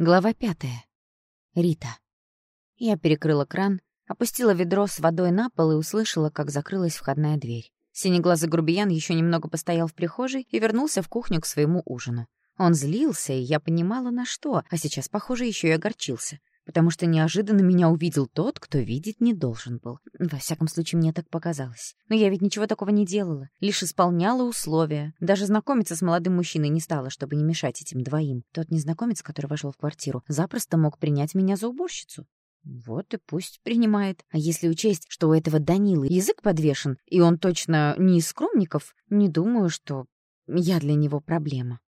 Глава пятая. Рита. Я перекрыла кран, опустила ведро с водой на пол и услышала, как закрылась входная дверь. Синеглазый грубиян еще немного постоял в прихожей и вернулся в кухню к своему ужину. Он злился, и я понимала, на что, а сейчас, похоже, еще и огорчился потому что неожиданно меня увидел тот, кто видеть не должен был. Во всяком случае, мне так показалось. Но я ведь ничего такого не делала, лишь исполняла условия. Даже знакомиться с молодым мужчиной не стала, чтобы не мешать этим двоим. Тот незнакомец, который вошел в квартиру, запросто мог принять меня за уборщицу. Вот и пусть принимает. А если учесть, что у этого Данилы язык подвешен, и он точно не из скромников, не думаю, что я для него проблема.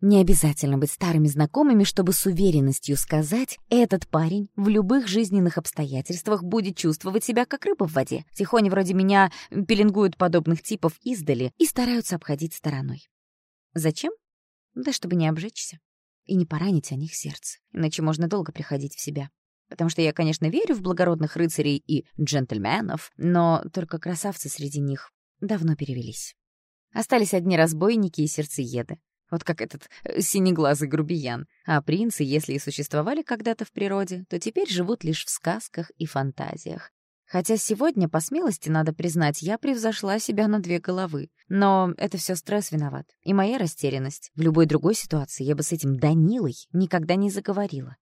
Не обязательно быть старыми знакомыми, чтобы с уверенностью сказать, этот парень в любых жизненных обстоятельствах будет чувствовать себя как рыба в воде. Тихони вроде меня пеленгуют подобных типов издали и стараются обходить стороной. Зачем? Да чтобы не обжечься и не поранить о них сердце, иначе можно долго приходить в себя. Потому что я, конечно, верю в благородных рыцарей и джентльменов, но только красавцы среди них давно перевелись. Остались одни разбойники и сердцееды. Вот как этот э, синеглазый грубиян. А принцы, если и существовали когда-то в природе, то теперь живут лишь в сказках и фантазиях. Хотя сегодня, по смелости, надо признать, я превзошла себя на две головы. Но это все стресс виноват. И моя растерянность. В любой другой ситуации я бы с этим Данилой никогда не заговорила.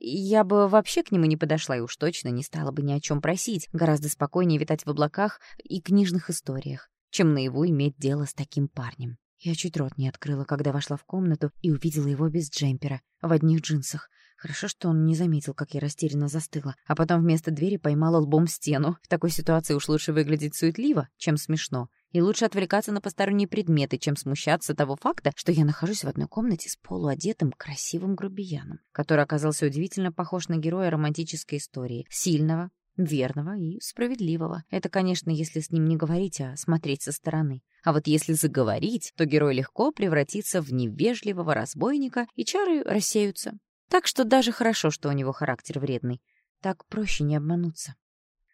Я бы вообще к нему не подошла и уж точно не стала бы ни о чем просить. Гораздо спокойнее витать в облаках и книжных историях, чем наяву иметь дело с таким парнем. Я чуть рот не открыла, когда вошла в комнату и увидела его без джемпера, в одних джинсах. Хорошо, что он не заметил, как я растерянно застыла, а потом вместо двери поймала лбом стену. В такой ситуации уж лучше выглядеть суетливо, чем смешно. И лучше отвлекаться на посторонние предметы, чем смущаться того факта, что я нахожусь в одной комнате с полуодетым красивым грубияном, который оказался удивительно похож на героя романтической истории. Сильного, верного и справедливого. Это, конечно, если с ним не говорить, а смотреть со стороны. А вот если заговорить, то герой легко превратится в невежливого разбойника, и чары рассеются. Так что даже хорошо, что у него характер вредный. Так проще не обмануться.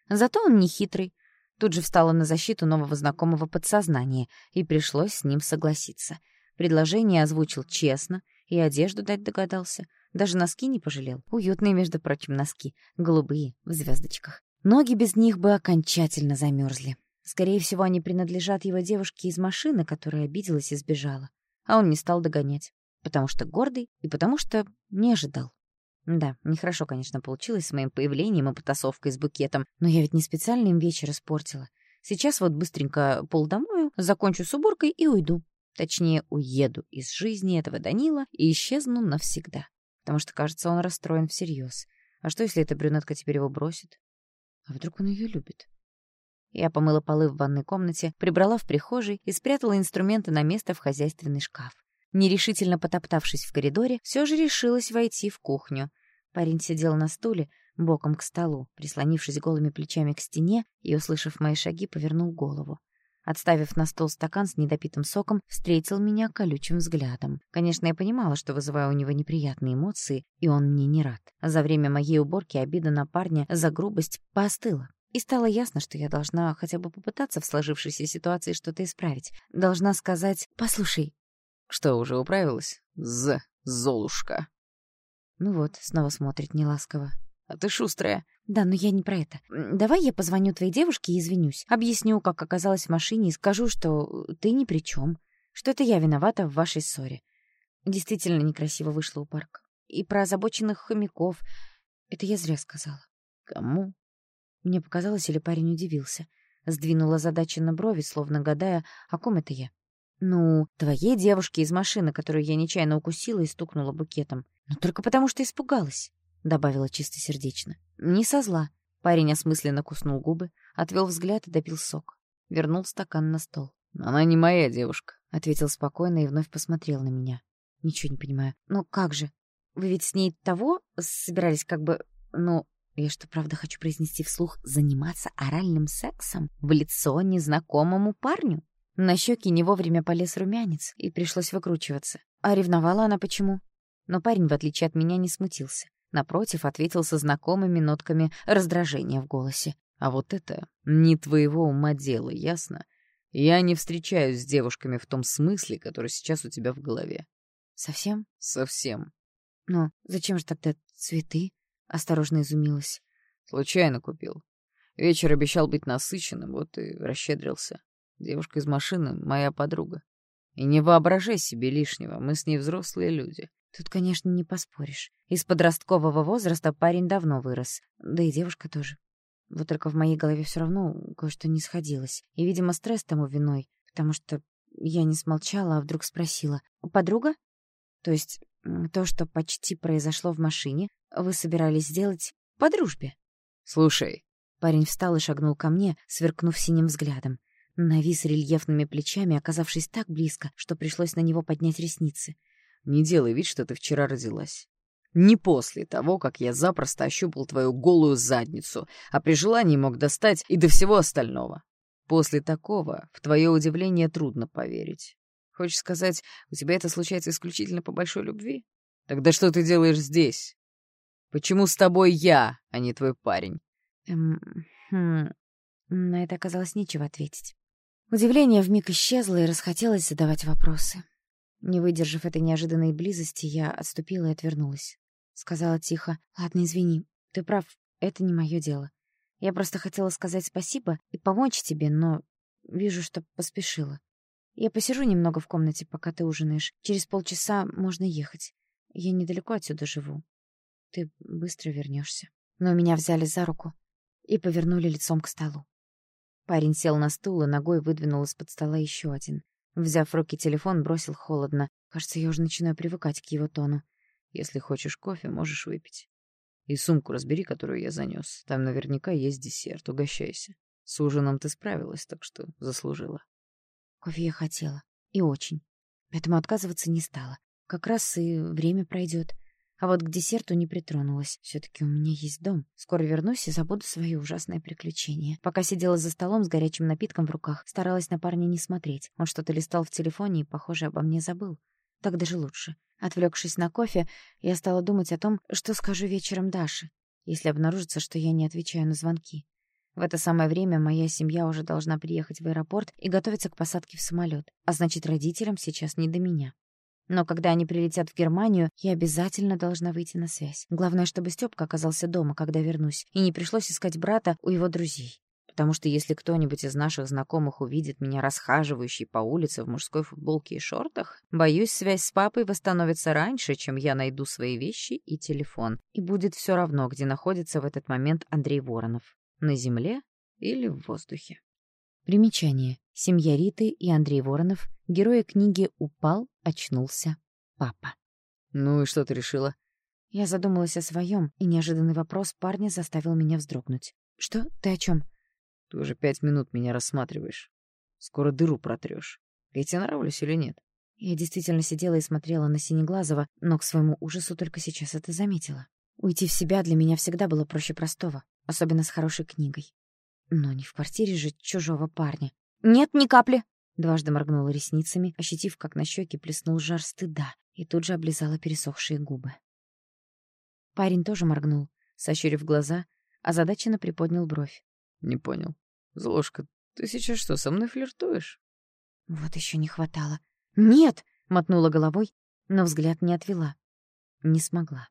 Зато он не хитрый. Тут же встала на защиту нового знакомого подсознания, и пришлось с ним согласиться. Предложение озвучил честно, и одежду дать догадался — даже носки не пожалел. Уютные, между прочим, носки. Голубые, в звездочках. Ноги без них бы окончательно замерзли. Скорее всего, они принадлежат его девушке из машины, которая обиделась и сбежала. А он не стал догонять. Потому что гордый и потому что не ожидал. Да, нехорошо, конечно, получилось с моим появлением и потасовкой с букетом, но я ведь не специально им вечер испортила. Сейчас вот быстренько пол домою, закончу с уборкой и уйду. Точнее, уеду из жизни этого Данила и исчезну навсегда потому что, кажется, он расстроен всерьез. А что, если эта брюнетка теперь его бросит? А вдруг он ее любит? Я помыла полы в ванной комнате, прибрала в прихожей и спрятала инструменты на место в хозяйственный шкаф. Нерешительно потоптавшись в коридоре, все же решилась войти в кухню. Парень сидел на стуле, боком к столу, прислонившись голыми плечами к стене и, услышав мои шаги, повернул голову. Отставив на стол стакан с недопитым соком, встретил меня колючим взглядом. Конечно, я понимала, что вызываю у него неприятные эмоции, и он мне не рад. За время моей уборки обида на парня за грубость поостыла. И стало ясно, что я должна хотя бы попытаться в сложившейся ситуации что-то исправить. Должна сказать «Послушай». «Что, уже управилась? З, Золушка». Ну вот, снова смотрит неласково. А ты шустрая. Да, но я не про это. Давай я позвоню твоей девушке и извинюсь. Объясню, как оказалась в машине, и скажу, что ты ни при чем, что это я виновата в вашей ссоре. Действительно некрасиво вышло у парка. И про озабоченных хомяков. Это я зря сказала. Кому? Мне показалось, или парень удивился. Сдвинула задачу на брови, словно гадая, о ком это я. «Ну, твоей девушке из машины, которую я нечаянно укусила и стукнула букетом. Но только потому, что испугалась. — добавила чистосердечно. «Не со зла». Парень осмысленно куснул губы, отвел взгляд и допил сок. Вернул стакан на стол. «Она не моя девушка», — ответил спокойно и вновь посмотрел на меня. «Ничего не понимаю. Ну как же? Вы ведь с ней того собирались как бы... Ну, я что, правда хочу произнести вслух заниматься оральным сексом в лицо незнакомому парню?» На щеки не вовремя полез румянец, и пришлось выкручиваться. А ревновала она почему? Но парень, в отличие от меня, не смутился. Напротив, ответил со знакомыми нотками раздражения в голосе. «А вот это не твоего ума дело, ясно? Я не встречаюсь с девушками в том смысле, который сейчас у тебя в голове». «Совсем?» «Совсем». Но зачем же тогда цветы? Осторожно изумилась. Случайно купил. Вечер обещал быть насыщенным, вот и расщедрился. Девушка из машины — моя подруга. И не воображай себе лишнего, мы с ней взрослые люди. Тут, конечно, не поспоришь. Из подросткового возраста парень давно вырос. Да и девушка тоже. Вот только в моей голове все равно кое-что не сходилось. И, видимо, стресс тому виной, потому что я не смолчала, а вдруг спросила. «Подруга? То есть то, что почти произошло в машине, вы собирались сделать по дружбе?» «Слушай». Парень встал и шагнул ко мне, сверкнув синим взглядом. Навис рельефными плечами, оказавшись так близко, что пришлось на него поднять ресницы. «Не делай вид, что ты вчера родилась. Не после того, как я запросто ощупал твою голую задницу, а при желании мог достать и до всего остального. После такого, в твое удивление, трудно поверить. Хочешь сказать, у тебя это случается исключительно по большой любви? Тогда что ты делаешь здесь? Почему с тобой я, а не твой парень? Эм, хм, на это оказалось нечего ответить. Удивление вмиг исчезло, и расхотелось задавать вопросы. Не выдержав этой неожиданной близости, я отступила и отвернулась. Сказала тихо, «Ладно, извини, ты прав, это не мое дело. Я просто хотела сказать спасибо и помочь тебе, но вижу, что поспешила. Я посижу немного в комнате, пока ты ужинаешь. Через полчаса можно ехать. Я недалеко отсюда живу. Ты быстро вернешься. Но меня взяли за руку и повернули лицом к столу. Парень сел на стул и ногой выдвинул из-под стола еще один. Взяв в руки телефон, бросил холодно. Кажется, я уже начинаю привыкать к его тону. «Если хочешь кофе, можешь выпить. И сумку разбери, которую я занес. Там наверняка есть десерт. Угощайся. С ужином ты справилась, так что заслужила». Кофе я хотела. И очень. Поэтому отказываться не стала. Как раз и время пройдет. А вот к десерту не притронулась. Все-таки у меня есть дом. Скоро вернусь и забуду свое ужасное приключение. Пока сидела за столом с горячим напитком в руках, старалась на парня не смотреть. Он что-то листал в телефоне и, похоже, обо мне забыл. Так даже лучше. Отвлекшись на кофе, я стала думать о том, что скажу вечером Даше, если обнаружится, что я не отвечаю на звонки. В это самое время моя семья уже должна приехать в аэропорт и готовиться к посадке в самолет, а значит, родителям сейчас не до меня. Но когда они прилетят в Германию, я обязательно должна выйти на связь. Главное, чтобы Стёпка оказался дома, когда вернусь, и не пришлось искать брата у его друзей. Потому что если кто-нибудь из наших знакомых увидит меня расхаживающей по улице в мужской футболке и шортах, боюсь, связь с папой восстановится раньше, чем я найду свои вещи и телефон. И будет все равно, где находится в этот момент Андрей Воронов. На земле или в воздухе. Примечание. Семья Риты и Андрей Воронов, герои книги «Упал, очнулся, папа». «Ну и что ты решила?» Я задумалась о своем, и неожиданный вопрос парня заставил меня вздрогнуть. «Что? Ты о чем? «Ты уже пять минут меня рассматриваешь. Скоро дыру протрешь. Я тебе нравлюсь или нет?» Я действительно сидела и смотрела на Синеглазого, но к своему ужасу только сейчас это заметила. Уйти в себя для меня всегда было проще простого, особенно с хорошей книгой. Но не в квартире же чужого парня. «Нет, ни капли!» Дважды моргнула ресницами, ощутив, как на щеке плеснул жар стыда, и тут же облизала пересохшие губы. Парень тоже моргнул, сощурив глаза, а озадаченно приподнял бровь. «Не понял. Золушка, ты сейчас что, со мной флиртуешь?» Вот еще не хватало. «Нет!» — мотнула головой, но взгляд не отвела. Не смогла.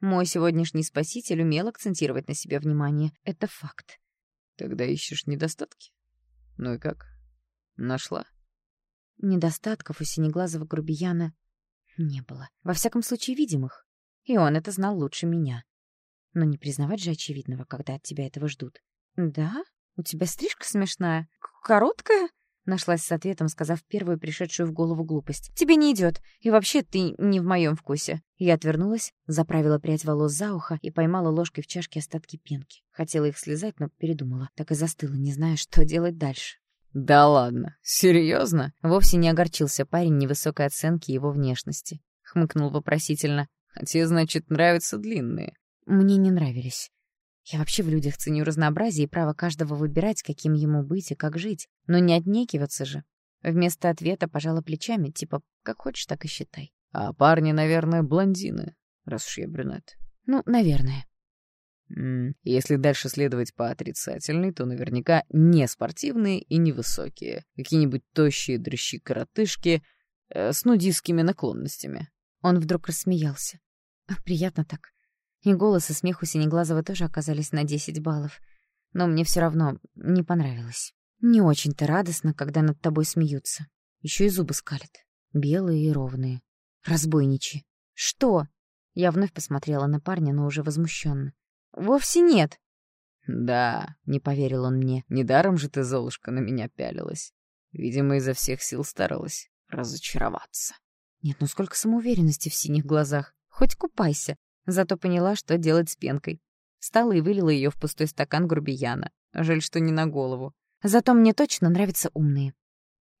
Мой сегодняшний спаситель умел акцентировать на себе внимание. Это факт. Тогда ищешь недостатки? Ну и как? Нашла? Недостатков у синеглазого грубияна не было. Во всяком случае, видимых. И он это знал лучше меня. Но не признавать же очевидного, когда от тебя этого ждут. «Да? У тебя стрижка смешная. Короткая?» Нашлась с ответом, сказав первую пришедшую в голову глупость. «Тебе не идет. И вообще ты не в моем вкусе». Я отвернулась, заправила прядь волос за ухо и поймала ложкой в чашке остатки пенки. Хотела их слезать, но передумала. Так и застыла, не зная, что делать дальше. «Да ладно? Серьезно?» Вовсе не огорчился парень невысокой оценки его внешности. Хмыкнул вопросительно. «А тебе, значит, нравятся длинные?» Мне не нравились. Я вообще в людях ценю разнообразие и право каждого выбирать, каким ему быть и как жить. Но не отнекиваться же. Вместо ответа пожала плечами, типа, как хочешь, так и считай. А парни, наверное, блондины, раз уж я брюнет. Ну, наверное. М -м, если дальше следовать по отрицательной, то наверняка не спортивные и невысокие. Какие-нибудь тощие дрыщи-коротышки э, с нудистскими наклонностями. Он вдруг рассмеялся. Приятно так. И голос и смех у Синеглазого тоже оказались на 10 баллов. Но мне все равно не понравилось. Не очень-то радостно, когда над тобой смеются. Еще и зубы скалят. Белые и ровные. Разбойничьи. Что? Я вновь посмотрела на парня, но уже возмущенно. Вовсе нет. Да, не поверил он мне. Недаром же ты, Золушка, на меня пялилась. Видимо, изо всех сил старалась разочароваться. Нет, ну сколько самоуверенности в синих глазах. Хоть купайся. Зато поняла, что делать с пенкой. Встала и вылила ее в пустой стакан грубияна. Жаль, что не на голову. Зато мне точно нравятся умные.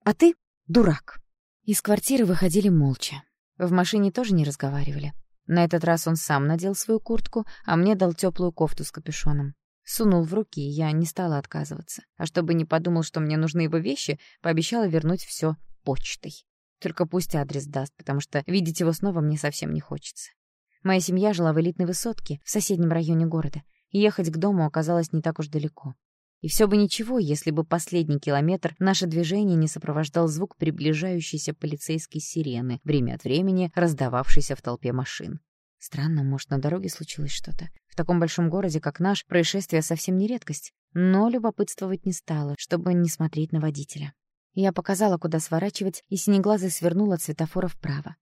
А ты — дурак. Из квартиры выходили молча. В машине тоже не разговаривали. На этот раз он сам надел свою куртку, а мне дал теплую кофту с капюшоном. Сунул в руки, и я не стала отказываться. А чтобы не подумал, что мне нужны его вещи, пообещала вернуть все почтой. Только пусть адрес даст, потому что видеть его снова мне совсем не хочется. Моя семья жила в элитной высотке в соседнем районе города, и ехать к дому оказалось не так уж далеко. И все бы ничего, если бы последний километр наше движение не сопровождал звук приближающейся полицейской сирены, время от времени раздававшейся в толпе машин. Странно, может, на дороге случилось что-то. В таком большом городе, как наш, происшествие совсем не редкость. Но любопытствовать не стало, чтобы не смотреть на водителя. Я показала, куда сворачивать, и синеглазый свернул от светофора вправо.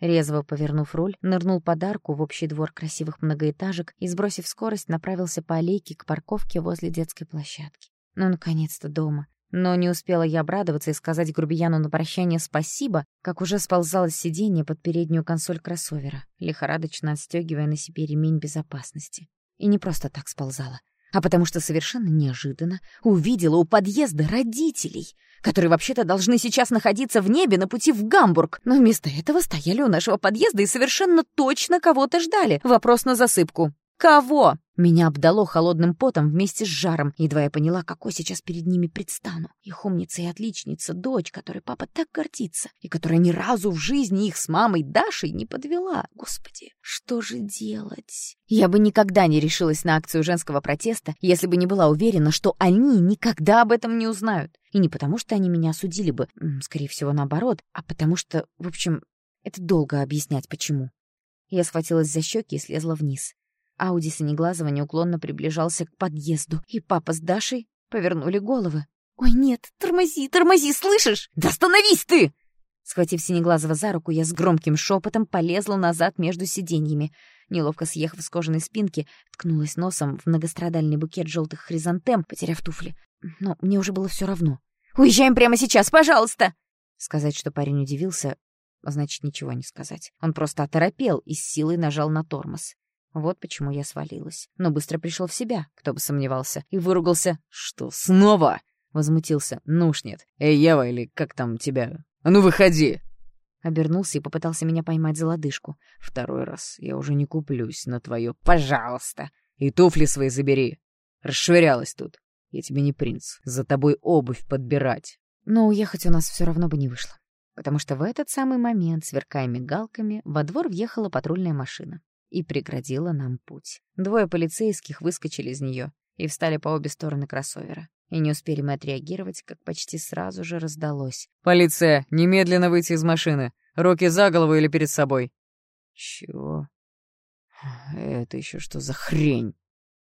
Резво повернув руль, нырнул под арку в общий двор красивых многоэтажек и, сбросив скорость, направился по аллейке к парковке возле детской площадки. Ну, наконец-то дома. Но не успела я обрадоваться и сказать грубияну на прощание спасибо, как уже сползала с сиденья под переднюю консоль кроссовера, лихорадочно отстегивая на себе ремень безопасности. И не просто так сползала а потому что совершенно неожиданно увидела у подъезда родителей, которые вообще-то должны сейчас находиться в небе на пути в Гамбург, но вместо этого стояли у нашего подъезда и совершенно точно кого-то ждали. Вопрос на засыпку. Кого? Меня обдало холодным потом вместе с жаром, едва я поняла, какой сейчас перед ними предстану. Их умница и отличница, дочь, которой папа так гордится, и которая ни разу в жизни их с мамой Дашей не подвела. Господи, что же делать? Я бы никогда не решилась на акцию женского протеста, если бы не была уверена, что они никогда об этом не узнают. И не потому, что они меня осудили бы, скорее всего, наоборот, а потому что, в общем, это долго объяснять, почему. Я схватилась за щеки и слезла вниз. Ауди Синеглазова неуклонно приближался к подъезду, и папа с Дашей повернули головы. «Ой, нет, тормози, тормози, слышишь? Да остановись ты!» Схватив Синеглазова за руку, я с громким шепотом полезла назад между сиденьями. Неловко съехав с кожаной спинки, ткнулась носом в многострадальный букет желтых хризантем, потеряв туфли. Но мне уже было все равно. «Уезжаем прямо сейчас, пожалуйста!» Сказать, что парень удивился, значит ничего не сказать. Он просто оторопел и с силой нажал на тормоз. Вот почему я свалилась. Но быстро пришел в себя, кто бы сомневался, и выругался. «Что, снова?» — возмутился. «Ну уж нет. Эй, Ева, или как там тебя? А ну выходи!» Обернулся и попытался меня поймать за лодыжку. «Второй раз я уже не куплюсь на твое «пожалуйста». И туфли свои забери. Расшвырялась тут. Я тебе не принц. За тобой обувь подбирать. Но уехать у нас все равно бы не вышло. Потому что в этот самый момент, сверкая мигалками, во двор въехала патрульная машина и преградила нам путь. Двое полицейских выскочили из нее и встали по обе стороны кроссовера. И не успели мы отреагировать, как почти сразу же раздалось. «Полиция! Немедленно выйти из машины! Руки за голову или перед собой!» «Чего? Это еще что за хрень?»